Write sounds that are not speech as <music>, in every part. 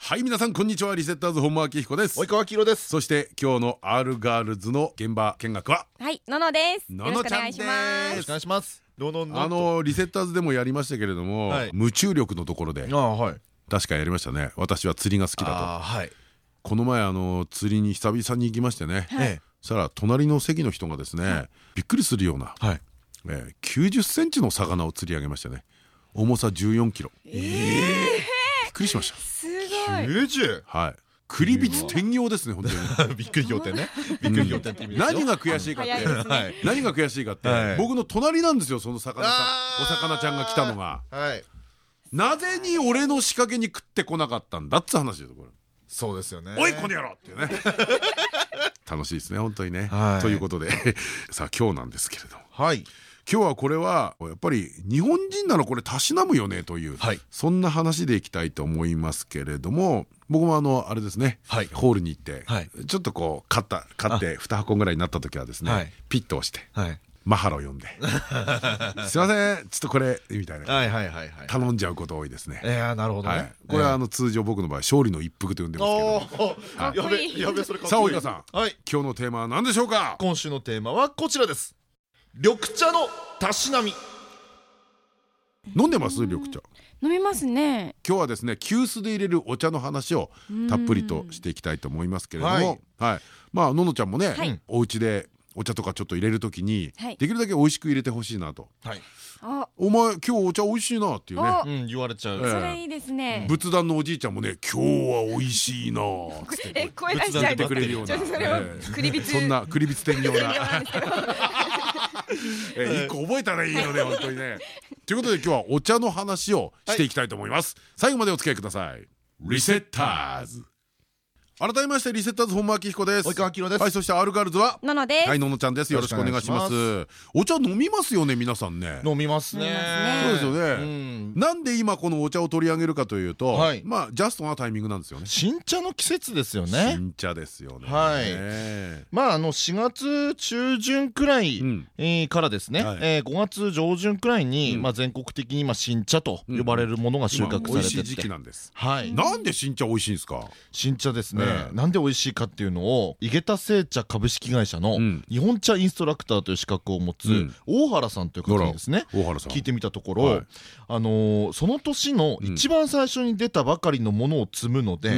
はい皆さんこんにちは。リセッターズ本間明彦です。及川明です。そして今日の R ガールズの現場見学は？はい、ののです。ののちゃんです。よろしくお願いします。よろしくお願いします。どのあのリセッターズでもやりましたけれども、はい。無注力のところであはい。確かやりましたね。私は釣りが好きだと。あはい。この前あの釣りに久々に行きましてね、えそしたら隣の席の人がですね、びっくりするような、えはい。えー、90センチの魚を釣り上げましてね。重さ14キロ。びっくりしましたすごい。九十はい。栗びつ天行ですね本当に。<laughs> びっくり仰天ね。<laughs> びっくり仰天って意味ですよ。何が悔しいかって。何が悔しいかって、はい。僕の隣なんですよその魚さあー。お魚ちゃんが来たのが。はい。なぜに俺の仕掛けに食ってこなかったんだっつ話ですよこれ。そうですよね。おいこの野郎っていうね。<laughs> 楽しいですね本当にね、はい。ということで。さあ今日なんですけれども。はい今日はこれはやっぱり日本人ならこれたしなむよねという、はい。そんな話でいきたいと思いますけれども僕もあのあれですね、はい。ホールに行って、はい。ちょっとこう買った買って2箱ぐらいになった時はですね、はい。ピッと押してはい。マハロ呼んで <laughs>「すいませんちょっとこれ」みたいな頼んじゃうこと多いですね。ええなるほどはい。ね、これはあの通常僕の場合勝利の一服と呼んでますけど。おもおやべやべそれかっさあ及川さん。はい。今日のテーマは何でしょうか？今週のテーマはこちらです緑茶のたしなみ。飲んでます？緑茶。飲みますね。今日はですね急須で入れるお茶の話をたっぷりとしていきたいと思いますけれども。はい。まあののちゃんもねはい。お家でお茶とかちょっと入れるときにはい。できるだけ美味しく入れてほしいなと。はい。あ、お前今日お茶美味しいなっていうね。おうん言われちゃう。ええ。それいいですね。仏壇のおじいちゃんもね今日は美味しいなえ、声出しちゃう。言ってくれるような。ちょっとそんな栗びつ天用な。<laughs> えー一個覚えたらいいよね本当にね。ということで今日はお茶の話をしていきたいと思います。最後までお付き合いください。リセッターズ。改めましてリセッターズ本間明彦です。及川明ですはいそしてアルガールズは？ののです。はいののちゃんです。よろしくお願いします。お茶飲みますよね皆さんね。飲みますねそうですよね。うんなんで今このお茶を取り上げるかというと、はいまあジャストなタイミングなんですよね。新茶の季節ですよね新茶ですよね。はいねまああの4月中旬くらい、からですね、はいえー5月上旬くらいに、うんまあ、全国的にまあ新茶と呼ばれるものが収今穫されてて、美味しい時期なんです。はい、なんで新茶美味しいんですか？新茶ですね、ええなんで美味しいかっていうのを井桁製茶株式会社のうん。日本茶インストラクターという資格を持つうん。大原さんという方にですね、大原さん。聞いてみたところ、はい。あのーその年の一番最初に出たばかりのものを摘むので、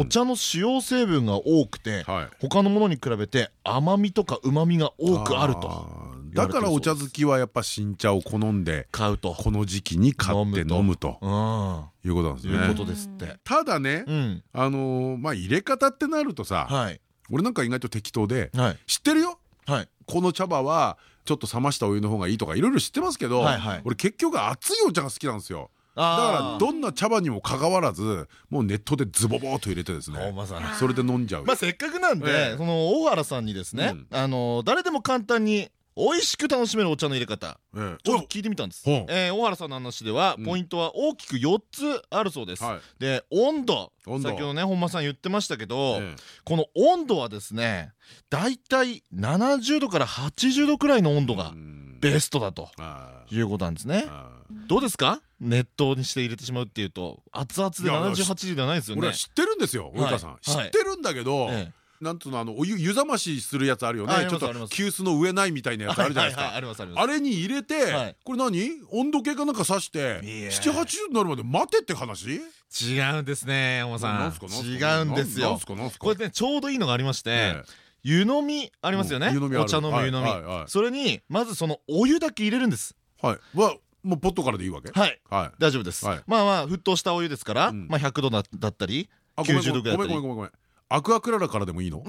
お茶の主要成分が多くて、はい。他のものに比べて甘みとか旨みが多くあるとだからお茶好きはやっぱ新茶を好んで買うと。この時期に買って飲むとうんいうことなんですいうこね。とですって。ただね、うん。あのーまあ入れ方ってなるとさ、はい。俺なんか意外と適当ではい。知ってるよ？はい。この茶葉はちょっと冷ましたお湯の方がいいとかいろいろ知ってますけど、俺結局熱いお茶が好きなんですよ。だだからどんな茶葉にもかかわらずもうネットでズボボーと入れてですね。それで飲んじゃう。まあせっかくなんえでえその大原さんにですねうんあの誰でも簡単に美味しく楽しめるお茶の入れ方。ええ。ちょっと聞いてみたんです。えー大原さんの話ではうん。ポイントは大きく4つあるそうです。はい。で温度。先ほどね本間さん言ってましたけどええ。この温度はですねだいたい70度から80度くらいの温度がうん。ベストだとあい。うことなんですね。どうですか？熱湯にして入れてしまうっていうと熱々でいや78度ではないですよね。俺は。知ってるんですよ及川さん、はい。知ってるんだけど、えなんつうのあのお湯湯冷ましするやつあるよね。ちょっと急須の上ないみたいなえやつあるじゃないですか。あれに入れて、はいこれ何？温度計かなんかさしていや。780になるまで待てって話？違うんですね山本さん。違うんですよ。これねちょうどいいのがありまして、ええ。湯飲みありますよね、お茶飲む湯飲み、それにまずそのお湯だけ入れるんです。はい。はもうポットからでいいわけ？はい。はい。大丈夫です、はい。まあまあ沸騰したお湯ですから、うん。まあ100度だだったりあごめん90度ぐらいだったり。ごめんごめんごめんごめんアクアクララからでもいいの？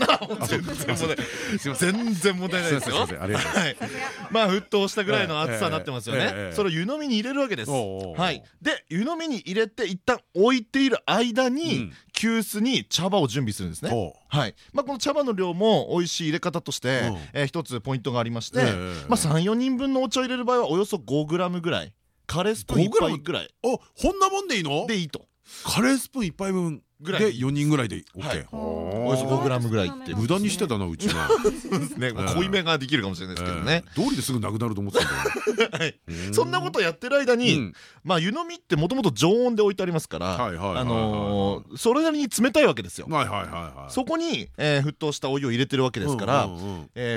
全然問題全然問題ないですよ。まあ沸騰したぐらいの熱さになってますよね。それを湯飲みに入れるわけです。はい。で湯飲みに入れて一旦置いている間うにん。急須に茶葉を準備するんですね。ほはい。まあこの茶葉の量も美味しい入れ方として一つポイントがありましてまあ34人分のお茶を入れる場合はおよそ 5g ぐらい。カレースプーン1 5g 杯ぐらい。おこんなもんでいいの？でいいと。カレースプーン一杯分ぐらい。で4人ぐらいで OK、はい。おおよそ 5g ぐらいって無駄にしてたなうちなね。まあ濃いめができるかもしれないですけどね。ええ通りですぐなくなると思ってたんだそんなことやってる間うにん。まあ湯飲みってもともと常温で置いてありますからあのーそれなりに冷たいわけですよ。はいはいはいはい。そこにえー沸騰したお湯を入れてるわけですから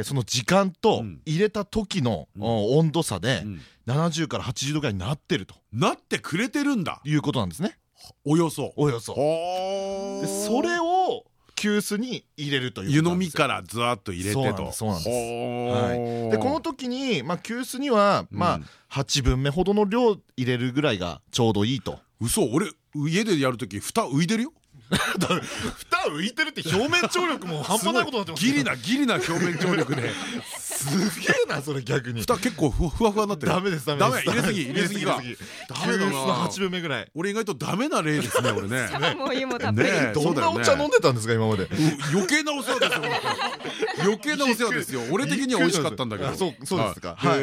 その時間とうん。入れた時の温度差でうん。70から80度ぐらいになってると。なってくれてるんだ。いうことなんですねおよそ。およそ。ほでそれを急須に入れるという湯飲みからずわっと入れてと。そうなんですほはい。ーでこの時にまあ急須にはまあうん8分目ほどの量入れるぐらいがちょうどいいと。嘘俺家でやるとき蓋浮いてるよ。<laughs> 蓋浮いてるって表面張力も半端ないことになってますギリなギリな表面張力で <laughs> すげえなそれ逆に。蓋結構ふわふわふわになってる。ダメですダメダですメ。入れすぎ。入れすぎがダメだな。急須の8分目ぐらい。俺意外とダメな例ですね俺ね。<laughs> もお湯もたっぷり。どんなお茶飲んでたんですか今まで？う余計なお世話ですよ余計なお世話ですよ。俺的には美味しかったんだけど。あそうそうですか。はい。で、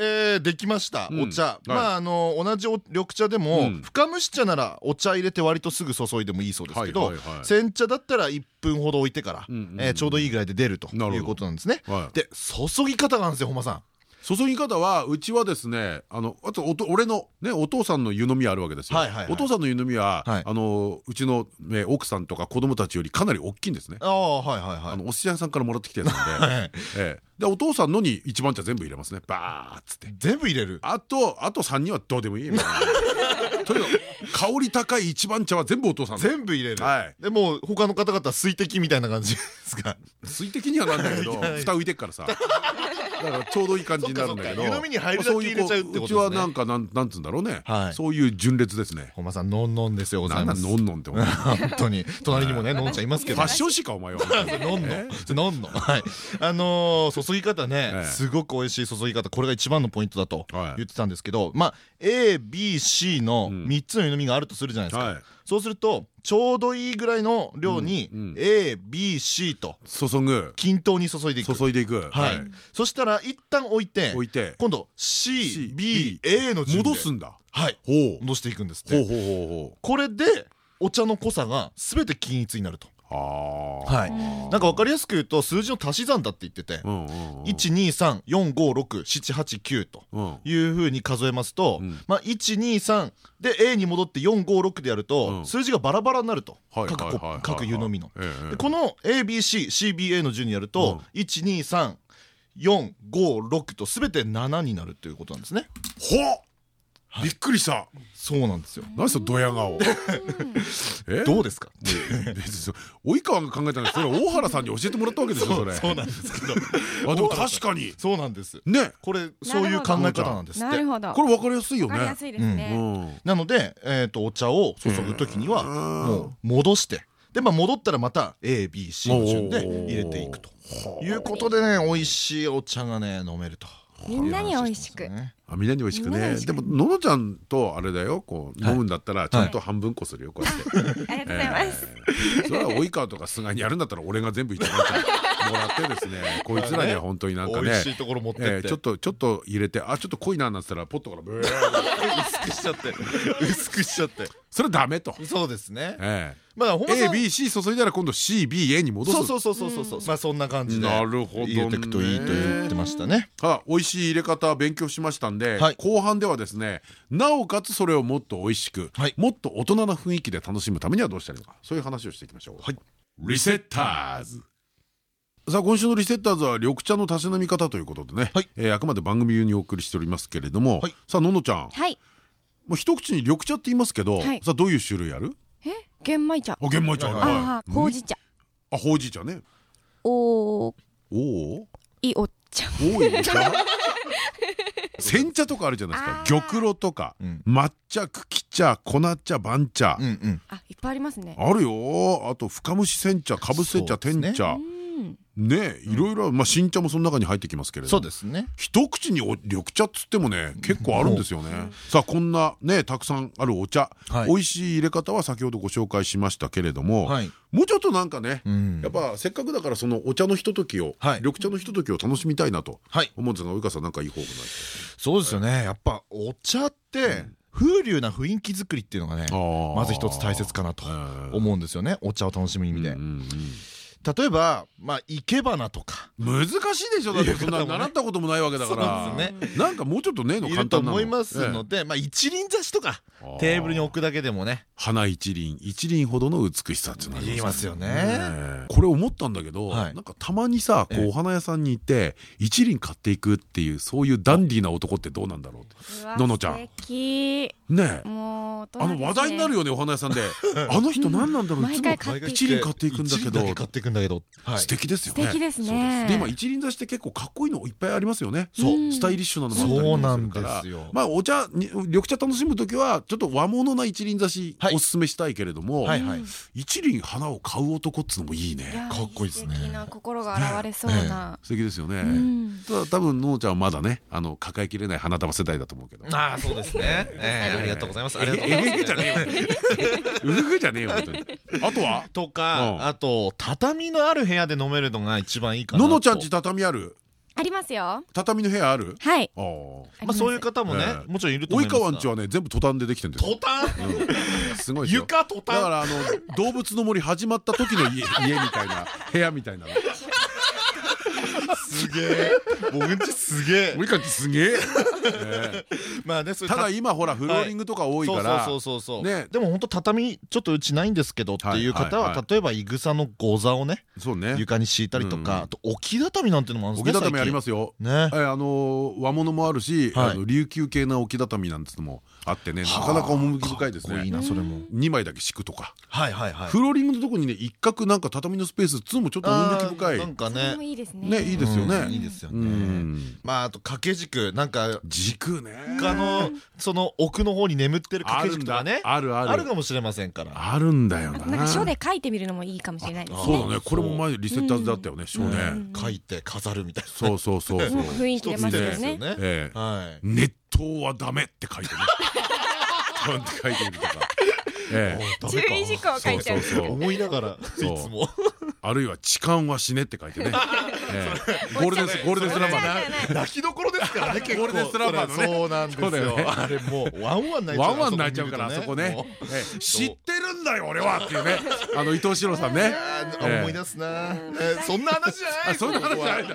えーできましたうん。お茶、はい。まああの同じお緑茶でも、うん。深蒸し茶ならお茶入れて割とすぐ注いでもいいそうですけど、はいはいはい煎茶だったら1分ほど置いてから、ちょうどいいぐらいで出るということなんですね。はいで注ぎ方があるんですよ本間さん。注ぎ方はうちはですねあのあとおと俺のねお父さんの湯飲みあるわけですよ。お父さんの湯飲みははい。あのうちのね奥さんとか子供たちよりかなり大きいんですね。ああはいはいはい。あのお寿司屋さんからもらってきたやつなんで。<laughs> はい。ええでお父さんのに一番茶全部入れますね。バーッつって。全部入れる？あとあと3人はどうでもいい。<laughs> とにかく香り高い一番茶は全部お父さんの。全部入れる。はい。でもう他の方々は水滴みたいな感じですか？水滴にはなんだけど <laughs> 蓋浮いてっからさ。だからちょうどいい感じになるんだけど。湯飲みに入るだけ入れちゃうってことうちはなんかなんなんつうんだろうね。はい。そういう純烈ですね。本間さんのんのんですよござないます。のんのんって本当に。隣にもねのんちゃんいますけど。ァッ。ション誌かお前は。<laughs> のんの。えのんの。はい。あのー注ぎ方ねええ。すごく美味しい注ぎ方これが一番のポイントだとはい。言ってたんですけどまあ ABC のうん。3つの湯飲みがあるとするじゃないですはい。かそうするとちょうどいいぐらいの量に ABC と注ぐ。均等に注いでいく。注いでいく。はい。そしたら一旦置いて置いて。今度 CBA の順で戻すんだ。はい。戻していくんですって。ほうほうほうほこれでお茶の濃さが全て均一になるとはい。なんか分かりやすく言うと数字の足し算だって言ってて。うんうんうん。123456789とうん。いうふうに数えますと、うん。まあ、123で A に戻って456でやると、うん。数字がバラバラになるとはい各湯飲みの。えこの ABCCBA の順にやると、12345と全て7になるということなんですね。ほっびっくりしたそうなんですよ。何そのドヤ顔 <laughs> え？どうですか？及川が考えたのはそれは大原さんに教えてもらったわけでしょそれそうなんですけどあでも確かにそうなんです。ねこれそういう考え方なんですってなる。ほど。これ分かりやすいよねわかりやすいですうね。んなので、えー、とお茶を注ぐ時にはうんもう戻してで、まあ、戻ったらまた ABC の順で入れていくということでね美味しいお茶がね飲めると。みんなに美味しくあみんなに美味しくね。でもののちゃんとあれだよ。こうはい。飲むんだったらちゃんと半分こするよこうやって。ありがとうございます。えー。それは及川とか菅にやるんだったら俺が全部いただいてもらってですね。こいつらには本当になんかね美味しいところ持ってって。えーちょっとちょっと入れてあちょっと濃いななんつったらポットからブー <laughs> 薄くしちゃって。<laughs> 薄くしちゃって。それダメと。そうですね。えまあ ABC 注いだら今度 CBA に戻す。そうそうそうそうそうまあそんな感じで。なるほどね。入れていくといいと言ってましたね。あ美味しい入れ方勉強しましたんで、はい。後半ではですねなおかつそれをもっと美味しく、はい。もっと大人な雰囲気で楽しむためにはどうしたらいいのかそういう話をしていきましょう、はい。リセッターズ。さあ今週のリセッターズは緑茶のたしなみ方ということでね、はい。えーあくまで番組用にお送りしておりますけれども、はい。さあののちゃん。はい。もう一口に緑茶って言いますけど、はい。さあどういう種類ある？え、玄米茶。あ玄米茶。あほうじ茶。あほうじ茶ね。おー、おおいお茶。多いお茶 <laughs> 煎茶とかあるじゃないですか。玉露とか。うん。抹茶茎茶粉茶番茶。うんうん。あいっぱいありますね。あるよあと深蒸し煎茶かぶせ茶天茶。うんねいろいろまあ新茶もその中に入ってきますけれどそうですね。一口にお緑茶っつってもね結構あるんですよね。さあこんなねたくさんあるお茶。はい。美味しい入れ方は先ほどご紹介しましたけれどもはい。もうちょっとなんかねうん。やっぱせっかくだからそのお茶のひとときをはい。緑茶のひとときを楽しみたいなと。はい。思うんですが及川さんなんかいい方法ないそうですよね。やっぱお茶って風流な雰囲気作りっていうのがねかまず一つ大切かなと思うんですよね。お茶を楽しむ意味で例えばまあ生け花とか。難しいでしょだってそんな習ったこともないわけだから。なんかもうちょっとねえのいると簡単なの。思いますのでまあ一輪挿しとかテーブルに置くだけでもね花一輪一輪ほどの美しさっていうのがあり言いますよね。ねこれ思ったんだけどはい。なんかたまにさこえ。えうお花屋さんに行って一輪買っていくっていうそういうダンディーな男ってどうなんだろうののちゃん。素敵。ねえ。もうあの話題になるよよねお花屋さんで。<laughs> あの人何なんだろう。いつも毎回買っていく。一輪買っていくんだけど。一輪だけ買っていくんだけど。はい。素敵ですよね。素敵ですね。で今一輪挿しって結構かっこいいのいっぱいありますよね。そうスタイリッシュなのもあったりもするから。そうなんですよ。まあお茶に緑茶楽しむ時はちょっと和物な一輪挿しはいおすすめしたいけれどもはいはい。一輪花を買う男っつうのもいいね。やかっこいいですね。素敵な心が現れそうな。素敵ですよね。うん。ただ多分ののちゃんはまだねあの抱えきれない花束世代だと思うけど。ああそうですね。<laughs> ええありがとうございます。ありがとうごえざいます。じゃねえよ。うふふじゃねえよ本当に。<laughs> あとは？とうん。かあと畳のある部屋で飲めるのが一番いいかなと。ののちゃんち畳ある？ありますよ。畳の部屋ある？はい。ああまあそういう方もねええ。もちろんいると思います及川んちはね全部トタンでできてるんですよ。トタン？すごい床トタン？だからあの動物の森始まった時の家家みたいな部屋みたいなのすげえ。僕んちすげえ。及川んちすげえ。え <laughs> まあねただ今ほらフローリングとか多いから。そうそうそうそでも本当畳ちょっとうちないんですけどっていう方は例えばいぐさのご座をねそうね。床に敷いたりとかあと置き畳なんていうのもあるんですね置き畳ありますすよね。えあの和物もあるし、琉球系な置き畳なんてのもあってねなかなか趣深いですね。なそれも。2枚だけ敷くとか、はいはいはい。フローリングのとこにね一角なんか畳のスペースっつうのもちょっと趣深い。なんかねいいですね。ねいいですよね。うんいいですようねん。まああと掛け軸なんか軸ね。他のその奥の方に眠ってる掛けあるんだ軸とかね。あるあるある。かもしれませんから。あるんだよな。あとなんか書で書いてみるのもいいかもしれないですね。そうだね。これも前リセッターズだったよね書ねうん。書いて飾るみたいな。そうそうそうそう。も <laughs> う雰囲気出ますよね。ええはい。熱湯はダメって書いてねパンって書いてみるとか。ええ。注意事項書いてあるそうそうそう。思いながらいつそうも。あるいは痴漢は死ねって書いてね。ええ。<laughs> ゴールデンスゴールデンスランバーの泣きどころですからねゴールデンスランバーのね。そうなんですよ。あれもうワンワン泣いちゃうワンワン泣いちゃうからあそこね。知ってるんだよ俺はっていうね。<laughs> あの伊藤四郎さんね。思い出すな。えーそんな話じゃないあそんな話じゃないね。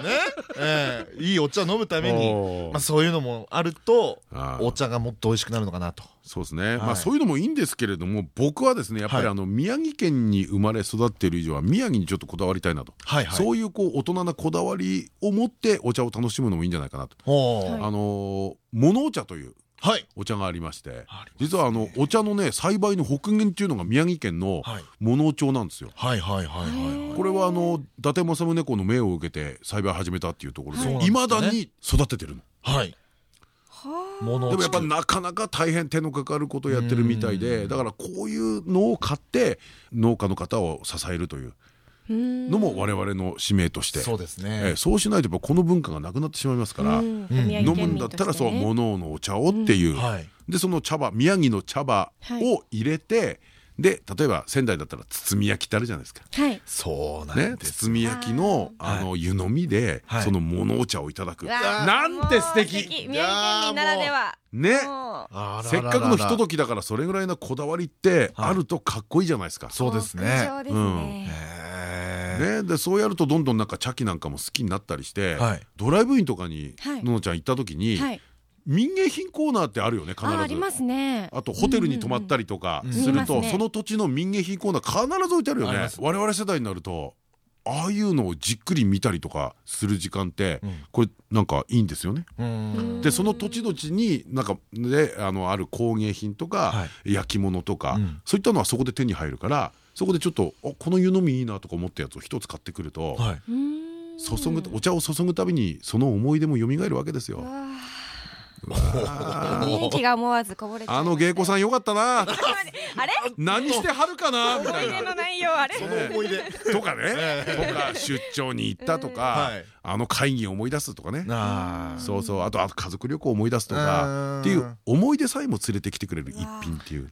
ええ。いいお茶飲むためにまあそういうのもあるとお茶がもっと美味しくなるのかなと。そうですね、い。まあそういうのもいいんですけれども僕はですねやっぱりはい。あの宮城県に生まれ育っている以上は宮城にちょっとこだわりたいなと、はいはい。そういうこう大人なこだわりを持ってお茶を楽しむのもいいんじゃないかなと。あのー物お茶というはいお茶がありまして。実はあのお茶のね栽培の北限っていうのが宮城県のはい。物お町なんですよ。はいはいはいはいこれはあの伊達政宗公の命を受けて栽培を始めたっていうところはいでいまだに育ててるの。はい。でもやっぱななかなか大変手のかかることをやってるみたいでだからこういうのを買って農家の方を支えるという。うんのも我々の使命として。そうですえねーそうしないとやっぱこの文化がなくなってしまいますから飲むんだったらそう物のお茶をっていうはい。でその茶葉宮城の茶葉を入れてで例えば仙台だったら包み焼きってあるじゃないですか。はい。そうなねん、です包み焼きのあの湯飲みではい。その物お茶をいただく。なんて素敵。宮城県民ならでは。ね。せっかくのひとときだからそれぐらいのこだわりってはいあるとかっこいいじゃないですか。そうですね。極上ですね。でそうやるとどんどんなんか茶器なんかも好きになったりして、はい。ドライブインとかにはい。ののちゃん行った時に、はい。民芸品コーナーってあるよね必ず。あありますね。あとホテルに泊まったりとかうん。すると、その土地の民芸品コーナー必ず置いてあるよね。我々世代になるとああいうのをじっくり見たりとかする時間って、うん。これなんかいいんですよね。うん。でその土地土地になんかであのある工芸品とか、は焼き物とか、うん。そういったのはそこで手に入るからそこでちょっとあこの湯飲みいいなとか思ったやつを一つ買ってくると、はい。うん。注ぐお茶を注ぐたびにその思い出も蘇るわけですよ。雰囲気が思わずこぼれあの芸妓さんよかったな。あれ？何してはるかな？みたいな思い出の内容あれ。その思い出。とかね。とか出張に行ったとかはい。あの会議を思い出すとかね。あそうそう。あとあと家族旅行を思い出すとうん。かっていう思い出さえも連れてきてくれる一品っていう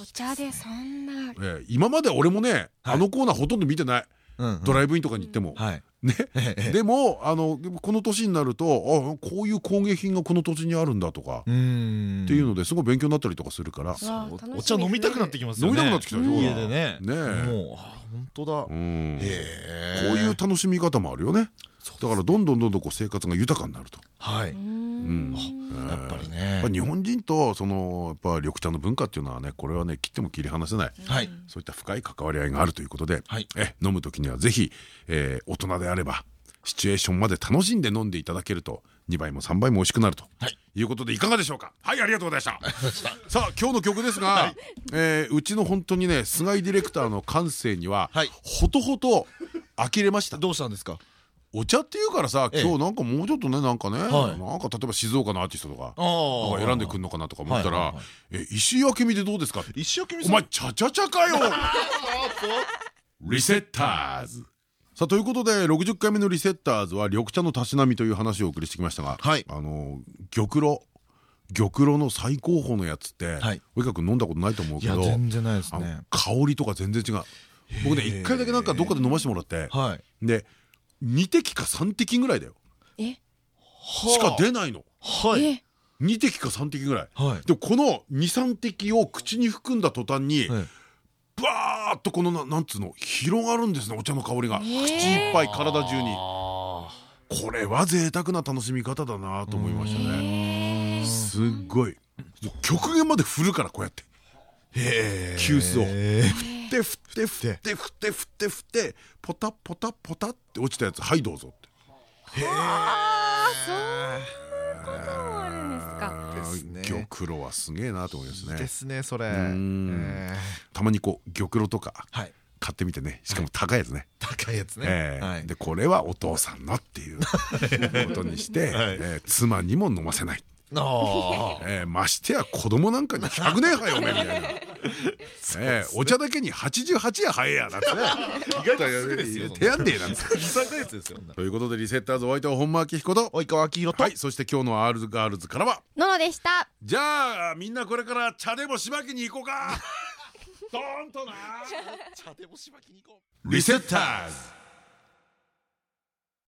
お茶でそんな。ええ今まで俺もねあのコーナーほとんど見てない。ドライブインとかに行っても。はい。ね。<laughs> ええでもあのこの年になるとあこういう工芸品がこの土地にあるんだとか。うん。っていうのですごい勉強になったりとかするから。お茶飲みたくなってきますよ飲ねみたくなってきたでしょ？家でね。もうあ本当だ。こういう楽しみ方もあるよね。だからどんどんどんどんこう生活が豊かになると。はいぱりね。日本人とそのやっぱ緑茶の文化っていうのはねこれはね切っても切り離せない。はい。そういった深い関わり合いがあるということで、はい。え飲む時にはぜひ、えー大人であればシチュエーションまで楽しんで飲んでいただけると2倍も3倍も美味しくなると、はい。い、うことでいかがでしょうか？はいありがとうございました。さあ今日の曲ですが、えーうちの本当にね菅井ディレクターの感性には、はい。ほとほと呆れました。どうしたんですか？お茶っていうからさええ。今日なんかもうちょっとねなんかね、はい。なんか例えば静岡のアーティストとかなんか選んでくんのかなとか思ったらはいはいはい「え石井明美でどうですか?」石焼き味お前チャチャチャかよ！<laughs> リセッターズ。さあということで60回目のリセッターズは緑茶のたしなみという話をお送りしてきましたが、はい。あの玉露玉露の最高峰のやつってはい。及川君飲んだことないと思ういやけど全然ないですね。香りとか全然違う。僕ね一回だけなんかどっかで飲ましてもらってはい。で2滴か3滴ぐらいだよ。え？しか出ないの。はい。え？2滴か3滴ぐらい。はい。でもこの23滴を口に含んだ途端にはいバーッとこのななんつうの広がるんですねお茶の香りが。へー口いっぱい体中に。あこれは贅沢な楽しみ方だなと思いましたね。えすっごい。極限まで振るからこうやって。急須を。へーで振って振って振って振って振ってポタポタポタって落ちたやつ。はいどうぞって。あー。そんなこともあるんですか。ですね。玉露はすげえなと思いますでねすねそれ。たまにこう玉露とか買ってみてね。しかも高いやつね。高いやつね。ええはい。でこれはお父さんのっていうことにして、ええ妻にも飲ませない、あ <laughs> ええましてや子供なんかに100年早おめみたいな、<laughs> ええお茶だけに88夜早えやなんてね。意外とですよ手やんでえな。んですよということでリセッターズお相手は本間明彦と。及川明宏と。はいそして今日のアールズガールズからは。ののでした。じゃあみんなこれから茶でもしばきに行こうか。ドーンとな。茶でもしばきに行こう。リセッターズ